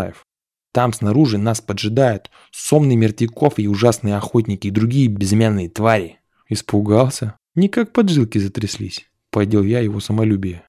Джавахарлаев. «Там снаружи нас поджидают сомные мертвяков и ужасные охотники и другие безымянные твари». Испугался? Никак поджилки затряслись. Подел я его самолюбие.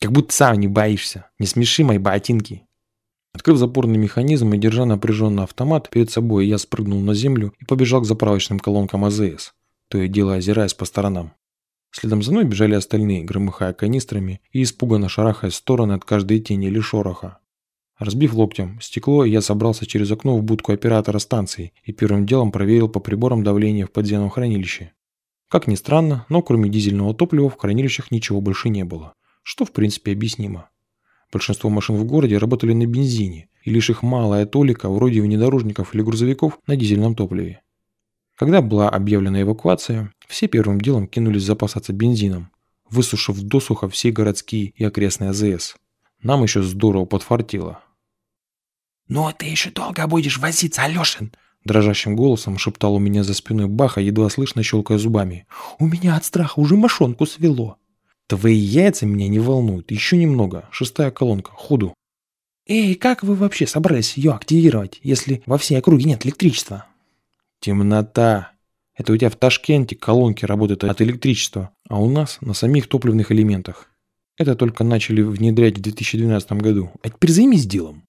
Как будто сам не боишься. Не смеши мои ботинки. Открыв запорный механизм и держа напряженный автомат перед собой, я спрыгнул на землю и побежал к заправочным колонкам АЗС, то и дело озираясь по сторонам. Следом за мной бежали остальные, громыхая канистрами и испуганно шарахаясь в стороны от каждой тени или шороха. Разбив локтем стекло, я собрался через окно в будку оператора станции и первым делом проверил по приборам давление в подземном хранилище. Как ни странно, но кроме дизельного топлива в хранилищах ничего больше не было, что в принципе объяснимо. Большинство машин в городе работали на бензине, и лишь их малая толика, вроде внедорожников или грузовиков, на дизельном топливе. Когда была объявлена эвакуация, все первым делом кинулись запасаться бензином, высушив досуха все городские и окрестные АЗС. Нам еще здорово подфартило. «Ну а ты еще долго будешь возиться, Алешин?» Дрожащим голосом шептал у меня за спиной Баха, едва слышно щелкая зубами. «У меня от страха уже мошонку свело». «Твои яйца меня не волнуют. Еще немного. Шестая колонка. Ходу». «Эй, как вы вообще собрались ее активировать, если во всей округе нет электричества?» «Темнота. Это у тебя в Ташкенте колонки работают от электричества, а у нас на самих топливных элементах. Это только начали внедрять в 2012 году. А теперь займись делом».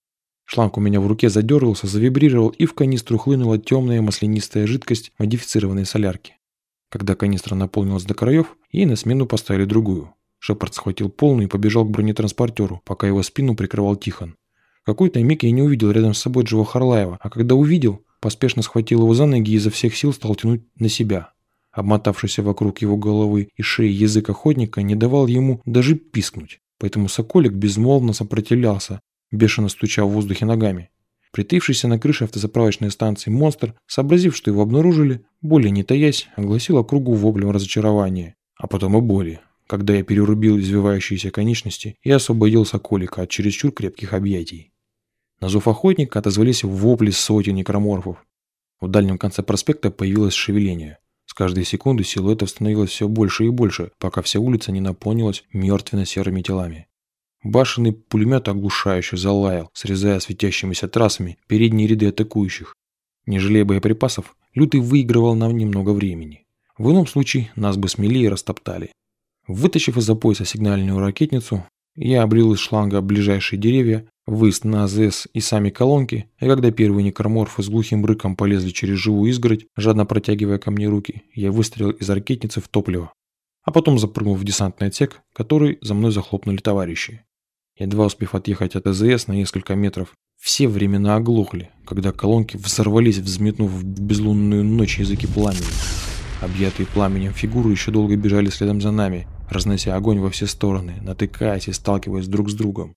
Шланг у меня в руке задергался, завибрировал, и в канистру хлынула темная маслянистая жидкость модифицированной солярки. Когда канистра наполнилась до краев, ей на смену поставили другую. Шепард схватил полную и побежал к бронетранспортеру, пока его спину прикрывал Тихон. Какой-то миг я не увидел рядом с собой Джива Харлаева, а когда увидел, поспешно схватил его за ноги и изо всех сил стал тянуть на себя. Обмотавшийся вокруг его головы и шеи язык охотника не давал ему даже пискнуть, поэтому Соколик безмолвно сопротивлялся, бешено стуча в воздухе ногами. Притывшийся на крыше автозаправочной станции монстр, сообразив, что его обнаружили, более не таясь, огласил округу воплем разочарования, а потом и боли, когда я перерубил извивающиеся конечности и освободил Соколика от чересчур крепких объятий. На зов охотника отозвались вопли сотен некроморфов. В дальнем конце проспекта появилось шевеление. С каждой секунды силуэтов становилось все больше и больше, пока вся улица не наполнилась мертвенно-серыми телами. Башенный пулемет оглушающе залаял, срезая светящимися трассами передние ряды атакующих. Не жалея боеприпасов, Лютый выигрывал нам немного времени. В ином случае нас бы смели и растоптали. Вытащив из-за пояса сигнальную ракетницу, я облил из шланга ближайшие деревья, выезд на АЗС и сами колонки, и когда первые некроморфы с глухим рыком полезли через живую изгородь, жадно протягивая ко мне руки, я выстрелил из ракетницы в топливо. А потом запрыгнул в десантный отсек, который за мной захлопнули товарищи. Едва успев отъехать от АЗС на несколько метров, все времена оглохли, когда колонки взорвались, взметнув в безлунную ночь языки пламени. Объятые пламенем фигуры еще долго бежали следом за нами, разнося огонь во все стороны, натыкаясь и сталкиваясь друг с другом.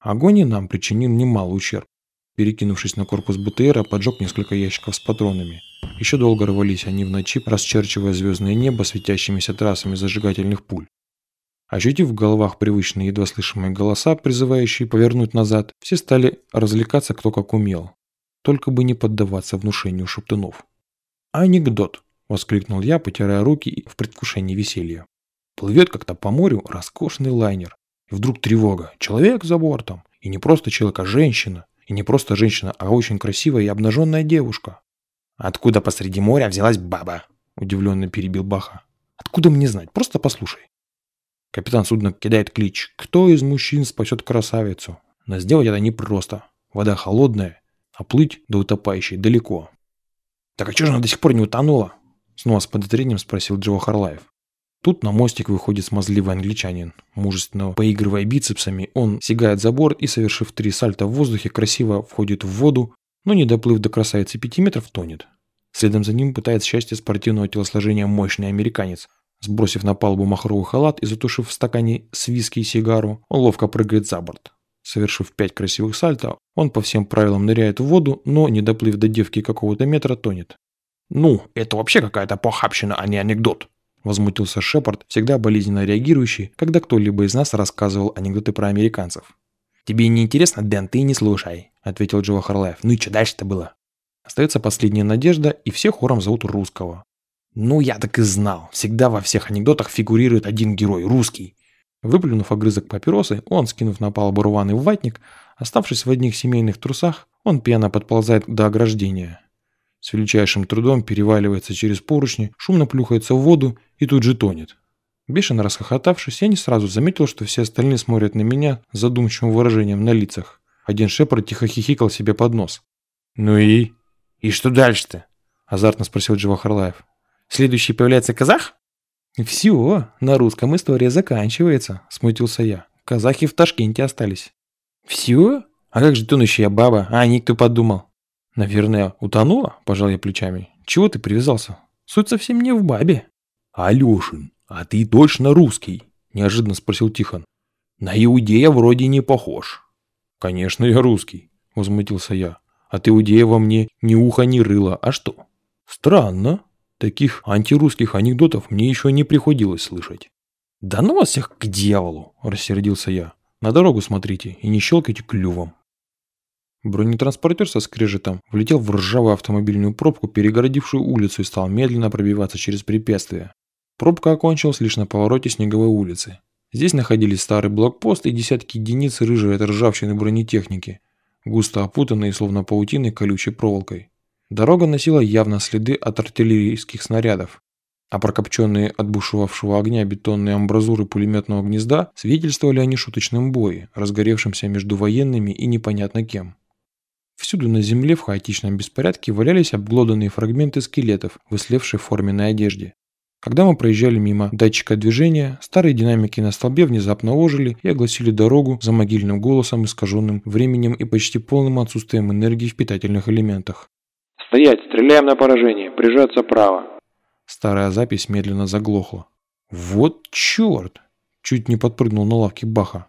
Огонь и нам причинил немалый ущерб. Перекинувшись на корпус БТРа, поджег несколько ящиков с патронами. Еще долго рвались они в ночи, расчерчивая звездное небо светящимися трассами зажигательных пуль. Ощутив в головах привычные едва слышимые голоса, призывающие повернуть назад, все стали развлекаться кто как умел. Только бы не поддаваться внушению шептунов. «Анекдот!» – воскликнул я, потирая руки в предвкушении веселья. Плывет как-то по морю роскошный лайнер. И вдруг тревога. Человек за бортом. И не просто человек, а женщина. И не просто женщина, а очень красивая и обнаженная девушка. «Откуда посреди моря взялась баба?» – удивленно перебил Баха. «Откуда мне знать? Просто послушай. Капитан судна кидает клич. Кто из мужчин спасет красавицу? Но сделать это непросто. Вода холодная, а плыть до утопающей далеко. «Так а что же она до сих пор не утонула?» Снова с подозрением спросил Джо Харлаев. Тут на мостик выходит смазливый англичанин. Мужественно поигрывая бицепсами, он сигает за борт и, совершив три сальта в воздухе, красиво входит в воду, но не доплыв до красавицы пяти метров, тонет. Следом за ним пытается счастье спортивного телосложения мощный американец – Сбросив на палубу махровый халат и затушив в стакане с виски и сигару, он ловко прыгает за борт. Совершив пять красивых сальто, он по всем правилам ныряет в воду, но, не доплыв до девки какого-то метра, тонет. «Ну, это вообще какая-то похабщина, а не анекдот!» Возмутился Шепард, всегда болезненно реагирующий, когда кто-либо из нас рассказывал анекдоты про американцев. «Тебе не интересно, Дэн, ты не слушай», — ответил Джо Харлаев. «Ну и что дальше-то было?» Остается последняя надежда, и все хором зовут русского. Ну, я так и знал. Всегда во всех анекдотах фигурирует один герой, русский. Выплюнув огрызок папиросы, он, скинув на палубу рваный ватник, Оставшись в одних семейных трусах, он пьяно подползает до ограждения. С величайшим трудом переваливается через поручни, шумно плюхается в воду и тут же тонет. Бешено расхохотавшись, я не сразу заметил, что все остальные смотрят на меня с задумчивым выражением на лицах. Один шепард тихо хихикал себе под нос. «Ну и? И что дальше-то?» – азартно спросил Джива Харлаев. «Следующий появляется казах?» «Все, на русском история заканчивается», – смутился я. «Казахи в Ташкенте остались». «Все? А как же тонущая баба? А никто подумал». «Наверное, утонула?» – пожал я плечами. «Чего ты привязался? Суть совсем не в бабе». «Алешин, а ты точно русский?» – неожиданно спросил Тихон. «На иудея вроде не похож». «Конечно, я русский», – возмутился я. «От иудея во мне ни уха, ни рыла. А что?» «Странно. Таких антирусских анекдотов мне еще не приходилось слышать». «Да ну вас всех к дьяволу!» – рассердился я. «На дорогу смотрите и не щелкайте клювом». Бронетранспортер со скрежетом влетел в ржавую автомобильную пробку, перегородившую улицу и стал медленно пробиваться через препятствия. Пробка окончилась лишь на повороте снеговой улицы. Здесь находились старый блокпост и десятки единиц рыжей от ржавчины бронетехники, густо опутанные, словно паутиной, колючей проволокой. Дорога носила явно следы от артиллерийских снарядов, а прокопченные от бушевавшего огня бетонные амбразуры пулеметного гнезда свидетельствовали о нешуточном бое, разгоревшемся между военными и непонятно кем. Всюду на земле в хаотичном беспорядке валялись обглоданные фрагменты скелетов в ислевшей форменной одежде. Когда мы проезжали мимо датчика движения, старые динамики на столбе внезапно ожили и огласили дорогу за могильным голосом, искаженным временем и почти полным отсутствием энергии в питательных элементах. «Стоять! Стреляем на поражение! Прижаться право!» Старая запись медленно заглохла. «Вот черт!» Чуть не подпрыгнул на лавке Баха.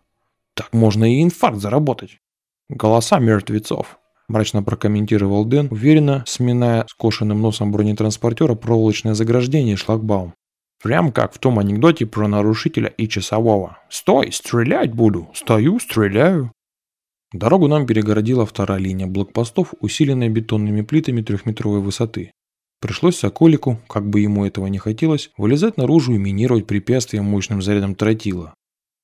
«Так можно и инфаркт заработать!» Голоса мертвецов мрачно прокомментировал Дэн, уверенно сминая скошенным носом бронетранспортера проволочное заграждение и шлагбаум. Прям как в том анекдоте про нарушителя и часового. «Стой, стрелять буду! Стою, стреляю!» Дорогу нам перегородила вторая линия блокпостов, усиленная бетонными плитами трехметровой высоты. Пришлось Соколику, как бы ему этого не хотелось, вылезать наружу и минировать препятствия мощным зарядом тротила.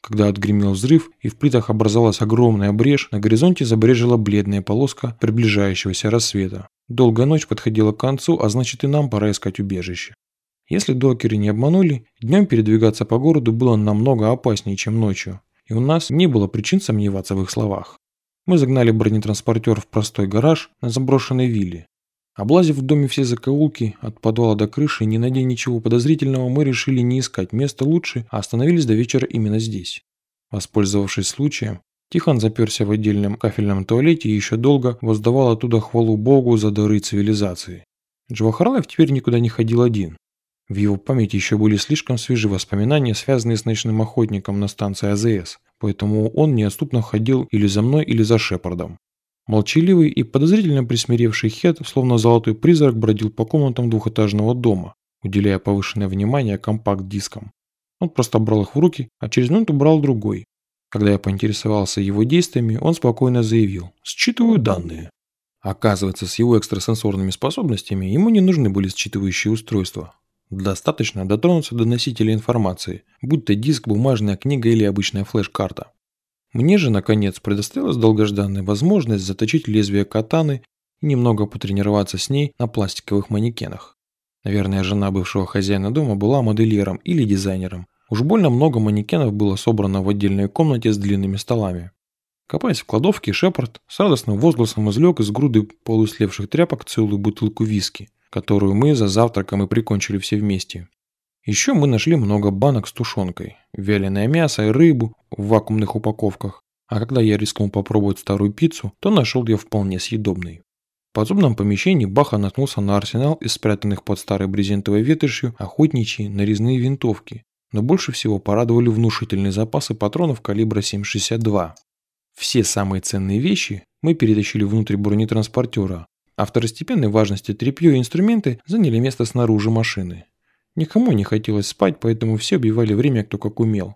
Когда отгремел взрыв и в плитах образовалась огромная брешь, на горизонте забрежила бледная полоска приближающегося рассвета. Долгая ночь подходила к концу, а значит и нам пора искать убежище. Если докеры не обманули, днем передвигаться по городу было намного опаснее, чем ночью, и у нас не было причин сомневаться в их словах. Мы загнали бронетранспортер в простой гараж на заброшенной вилле. Облазив в доме все закоулки, от подвала до крыши, не найдя ничего подозрительного, мы решили не искать место лучше, а остановились до вечера именно здесь. Воспользовавшись случаем, Тихон заперся в отдельном кафельном туалете и еще долго воздавал оттуда хвалу Богу за дары цивилизации. Джавахарлаев теперь никуда не ходил один. В его памяти еще были слишком свежие воспоминания, связанные с ночным охотником на станции АЗС, поэтому он неотступно ходил или за мной, или за Шепардом. Молчаливый и подозрительно присмиревший Хет, словно золотой призрак, бродил по комнатам двухэтажного дома, уделяя повышенное внимание компакт-дискам. Он просто брал их в руки, а через минуту брал другой. Когда я поинтересовался его действиями, он спокойно заявил «Считываю данные». Оказывается, с его экстрасенсорными способностями ему не нужны были считывающие устройства. Достаточно дотронуться до носителя информации, будь то диск, бумажная книга или обычная флеш-карта. Мне же, наконец, предоставилась долгожданная возможность заточить лезвие катаны и немного потренироваться с ней на пластиковых манекенах. Наверное, жена бывшего хозяина дома была модельером или дизайнером. Уж больно много манекенов было собрано в отдельной комнате с длинными столами. Копаясь в кладовке, Шепард с радостным возгласом излег из груды полуслевших тряпок целую бутылку виски, которую мы за завтраком и прикончили все вместе. Еще мы нашли много банок с тушенкой, вяленое мясо и рыбу в вакуумных упаковках, а когда я рискнул попробовать старую пиццу, то нашел ее вполне съедобной. В подзубном помещении Баха наткнулся на арсенал из спрятанных под старой брезентовой ветошью охотничьи нарезные винтовки, но больше всего порадовали внушительные запасы патронов калибра 7,62. Все самые ценные вещи мы перетащили внутрь бронетранспортера, а второстепенной важности тряпье и инструменты заняли место снаружи машины. Никому не хотелось спать, поэтому все убивали время кто как умел.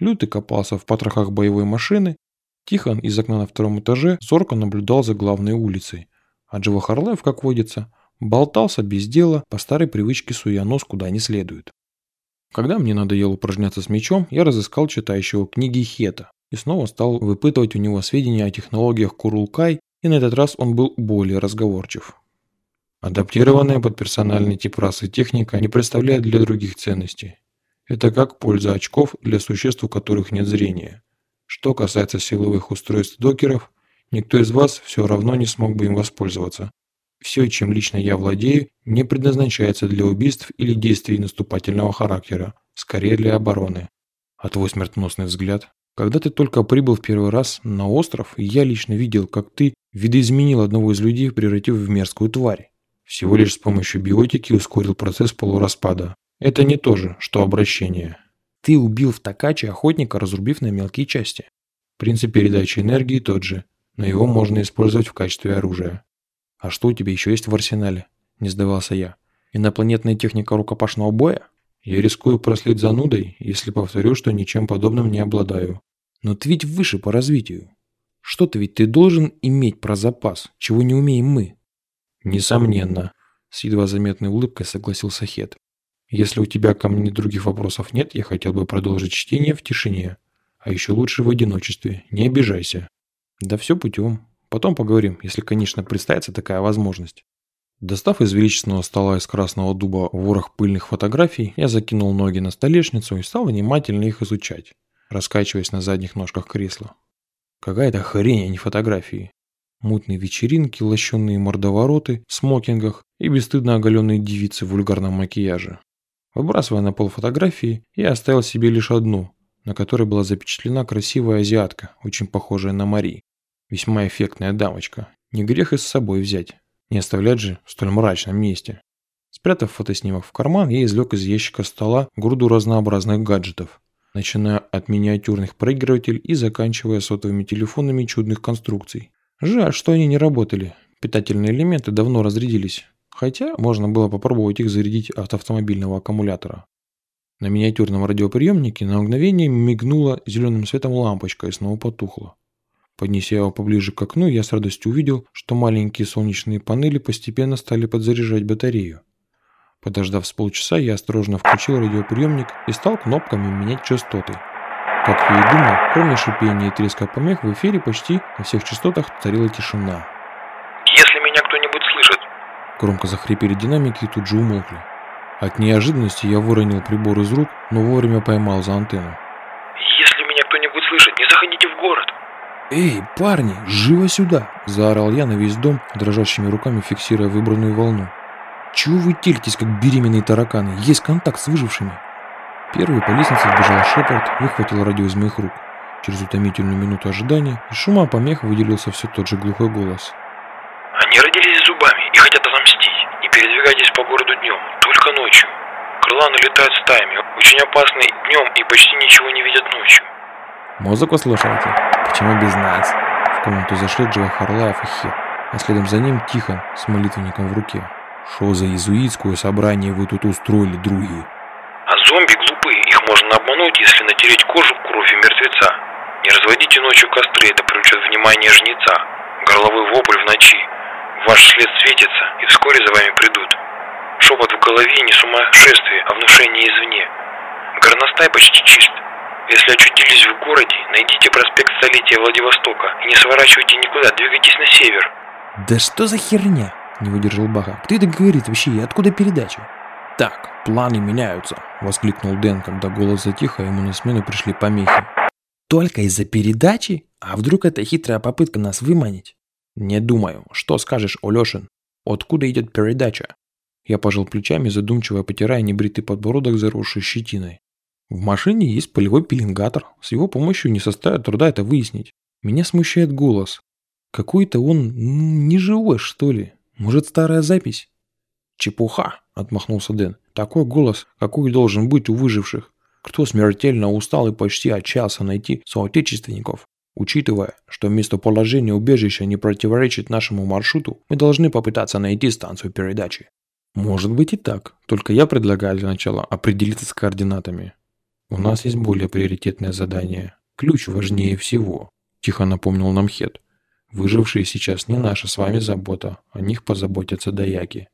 Лютый копался в потрохах боевой машины, Тихон из окна на втором этаже зорко наблюдал за главной улицей, а Джива Харлаев, как водится, болтался без дела, по старой привычке суя нос куда не следует. Когда мне надоело упражняться с мечом, я разыскал читающего книги Хета, и снова стал выпытывать у него сведения о технологиях Курулкай, и на этот раз он был более разговорчив. Адаптированная под персональный тип расы техника не представляет для других ценностей. Это как польза очков для существ, у которых нет зрения. Что касается силовых устройств докеров, никто из вас все равно не смог бы им воспользоваться. Все, чем лично я владею, не предназначается для убийств или действий наступательного характера, скорее для обороны. А твой смертоносный взгляд? Когда ты только прибыл в первый раз на остров, я лично видел, как ты видоизменил одного из людей, превратив в мерзкую тварь. Всего лишь с помощью биотики ускорил процесс полураспада. Это не то же, что обращение. Ты убил в Такаче охотника, разрубив на мелкие части. Принцип передачи энергии тот же, но его можно использовать в качестве оружия. А что у тебя еще есть в арсенале? Не сдавался я. Инопланетная техника рукопашного боя? Я рискую прослыть занудой, если повторю, что ничем подобным не обладаю. Но ты ведь выше по развитию. Что-то ведь ты должен иметь про запас, чего не умеем мы. Несомненно. С едва заметной улыбкой согласился Хет. Если у тебя ко мне других вопросов нет, я хотел бы продолжить чтение в тишине. А еще лучше в одиночестве. Не обижайся. Да все путем. Потом поговорим, если, конечно, представится такая возможность. Достав из величественного стола из красного дуба ворох пыльных фотографий, я закинул ноги на столешницу и стал внимательно их изучать, раскачиваясь на задних ножках кресла. Какая-то хрень, а не фотографии. Мутные вечеринки, лощенные мордовороты в смокингах и бесстыдно оголенные девицы в вульгарном макияже. Выбрасывая на пол фотографии, я оставил себе лишь одну, на которой была запечатлена красивая азиатка, очень похожая на Мари. Весьма эффектная дамочка. Не грех и с собой взять. Не оставлять же в столь мрачном месте. Спрятав фотоснимок в карман, я извлек из ящика стола груду разнообразных гаджетов, начиная от миниатюрных проигрывателей и заканчивая сотовыми телефонами чудных конструкций. Жаль, что они не работали. Питательные элементы давно разрядились. Хотя можно было попробовать их зарядить от автомобильного аккумулятора. На миниатюрном радиоприемнике на мгновение мигнула зеленым светом лампочка и снова потухла. Поднеся его поближе к окну, я с радостью увидел, что маленькие солнечные панели постепенно стали подзаряжать батарею. Подождав с полчаса, я осторожно включил радиоприемник и стал кнопками менять частоты. Как я и думал, кроме шипения и треска помех, в эфире почти на всех частотах царила тишина. Громко захрипели динамики и тут же умолкли. От неожиданности я выронил прибор из рук, но вовремя поймал за антенну. «Если меня кто-нибудь слышит, не заходите в город!» «Эй, парни, живо сюда!» – заорал я на весь дом, дрожащими руками фиксируя выбранную волну. «Чего вы телитесь, как беременные тараканы? Есть контакт с выжившими!» Первый по лестнице вбежал Шепард, выхватил радио из моих рук. Через утомительную минуту ожидания из шума помех выделился все тот же глухой голос. «Они родились зубами и хотят передвигайтесь по городу днем, только ночью. Крыланы летают стаями, очень опасны днем и почти ничего не видят ночью. Музыку слушаете? Почему без нас? В комнату зашли Джива Харлаев и Хет, а следом за ним Тихон с молитвенником в руке. Что за иезуитское собрание вы тут устроили, други? А зомби можно обмануть, если натереть кожу кровью мертвеца. Не разводите ночью костры, это привлечет внимание жнеца. Горловой вопль в ночи. Ваш след светится, и вскоре за вами придут. Шепот в голове не сумасшествие, а внушение извне. Горностай почти чист. Если очутились в городе, найдите проспект столетия Владивостока и не сворачивайте никуда, двигайтесь на север. Да что за херня? Не выдержал Баха. Кто это говорит вообще и откуда передача? Так, планы меняются, воскликнул Дэн, когда голос затих, а ему на смену пришли помехи. Только из-за передачи? А вдруг это хитрая попытка нас выманить? «Не думаю. Что скажешь, Олешин? Откуда идет передача?» Я пожал плечами, задумчиво потирая небритый подбородок, заросший щетиной. В машине есть полевой пеленгатор. С его помощью не составит труда это выяснить. Меня смущает голос. Какой-то он ну, неживой, что ли. Может, старая запись? Чепуха, отмахнулся Дэн. Такой голос, какой должен быть у выживших. Кто смертельно устал и почти отчаялся найти соотечественников, Учитывая, что местоположение убежища не противоречит нашему маршруту, мы должны попытаться найти станцию передачи. Может быть и так, только я предлагаю для начала определиться с координатами. У нас есть более приоритетное задание. Ключ важнее всего, тихо напомнил нам Хет. Выжившие сейчас не наша с вами забота, о них позаботятся даяки.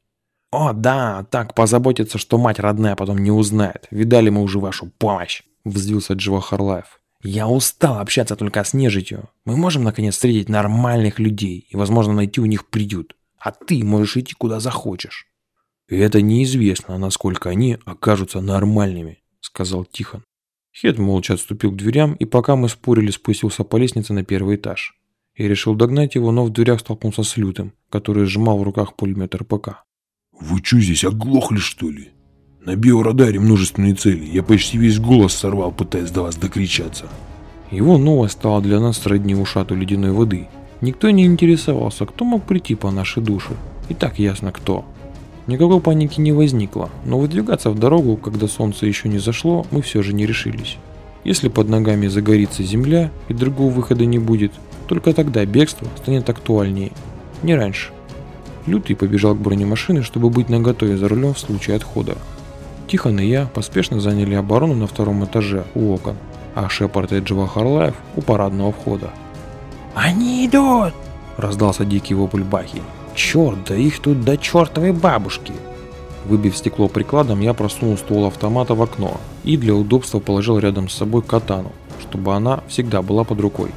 О, да, так позаботиться, что мать родная потом не узнает. Видали мы уже вашу помощь, взвился Джива Харлаев. Я устал общаться только с нежитью. Мы можем наконец встретить нормальных людей и, возможно, найти у них приют. А ты можешь идти куда захочешь. И это неизвестно, насколько они окажутся нормальными, сказал Тихон. Хед молча отступил к дверям, и пока мы спорили, спустился по лестнице на первый этаж. Я решил догнать его, но в дверях столкнулся с Лютым, который сжимал в руках пулемет РПК. «Вы что здесь, оглохли что ли? На биорадаре множественные цели. Я почти весь голос сорвал, пытаясь до вас докричаться». Его новость стала для нас сродни ушату ледяной воды. Никто не интересовался, кто мог прийти по нашей душе. И так ясно кто. Никакой паники не возникло, но выдвигаться в дорогу, когда солнце еще не зашло, мы все же не решились. Если под ногами загорится земля и другого выхода не будет, только тогда бегство станет актуальнее, не раньше. Лютый побежал к бронемашине, чтобы быть наготове за рулем в случае отхода. Тихон и я поспешно заняли оборону на втором этаже у окон, а Шепард и Джива Харлаев у парадного входа. «Они идут!» – раздался дикий вопль Бахи. Черт, да их тут до чертовой бабушки. Выбив стекло прикладом, я просунул ствол автомата в окно и для удобства положил рядом с собой катану, чтобы она всегда была под рукой.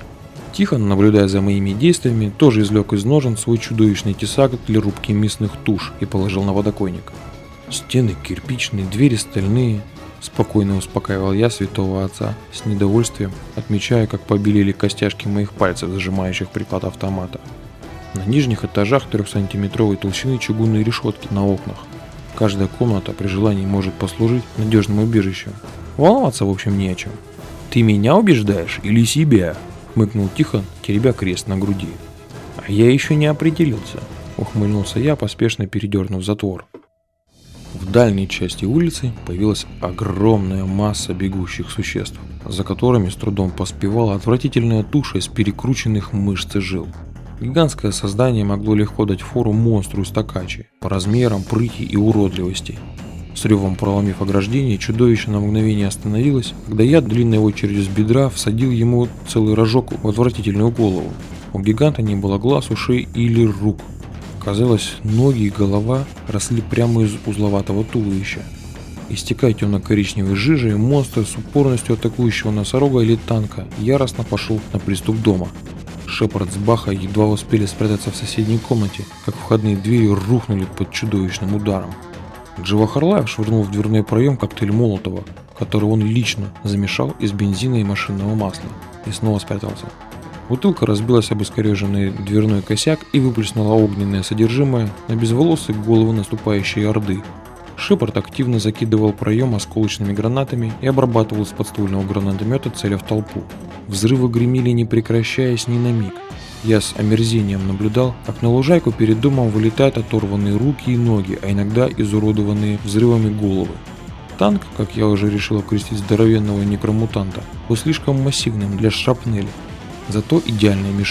Тихон, наблюдая за моими действиями, тоже извлек из ножен свой чудовищный тесак для рубки мясных туш и положил на водокойник. Стены кирпичные, двери стальные. Спокойно успокаивал я святого отца, с недовольствием, отмечая, как побелели костяшки моих пальцев, зажимающих приклад автомата. На нижних этажах 3-сантиметровой толщины чугунные решетки на окнах. Каждая комната при желании может послужить надежным убежищем. Волноваться, в общем, не о чем. «Ты меня убеждаешь или себя?» – хмыкнул Тихон, теребя крест на груди. «А я еще не определился», – ухмыльнулся я, поспешно передернув затвор. В дальней части улицы появилась огромная масса бегущих существ, за которыми с трудом поспевала отвратительная туша из перекрученных мышц и жил. Гигантское создание могло легко дать фору монстру из Токачи по размерам, прыти и уродливости. С ревом проломив ограждение, чудовище на мгновение остановилось, когда я длинной очередью с бедра всадил ему целый рожок в отвратительную голову. У гиганта не было глаз, ушей или рук. Казалось, ноги и голова росли прямо из узловатого туловища. Истекая темно-коричневой жижей, монстр с упорностью атакующего носорога или танка яростно пошел на приступ дома. Шепард с Баха едва успели спрятаться в соседней комнате, как входные двери рухнули под чудовищным ударом. Джива Харлаев швырнул в дверной проем коктейль Молотова, который он лично замешал из бензина и машинного масла, и снова спрятался. Бутылка разбилась об искореженный дверной косяк и выплеснула огненное содержимое на безволосые головы наступающей орды. Шепард активно закидывал проем осколочными гранатами и обрабатывал с подствольного гранатомета целя в толпу. Взрывы гремели не прекращаясь ни на миг. Я с омерзением наблюдал, как на лужайку перед домом вылетают оторванные руки и ноги, а иногда изуродованные взрывами головы. Танк, как я уже решил окрестить здоровенного некромутанта, был слишком массивным для шрапнели, зато идеальной мишенью